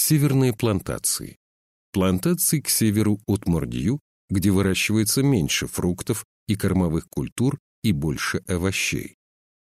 Северные плантации. Плантации к северу от Мордью, где выращивается меньше фруктов и кормовых культур и больше овощей.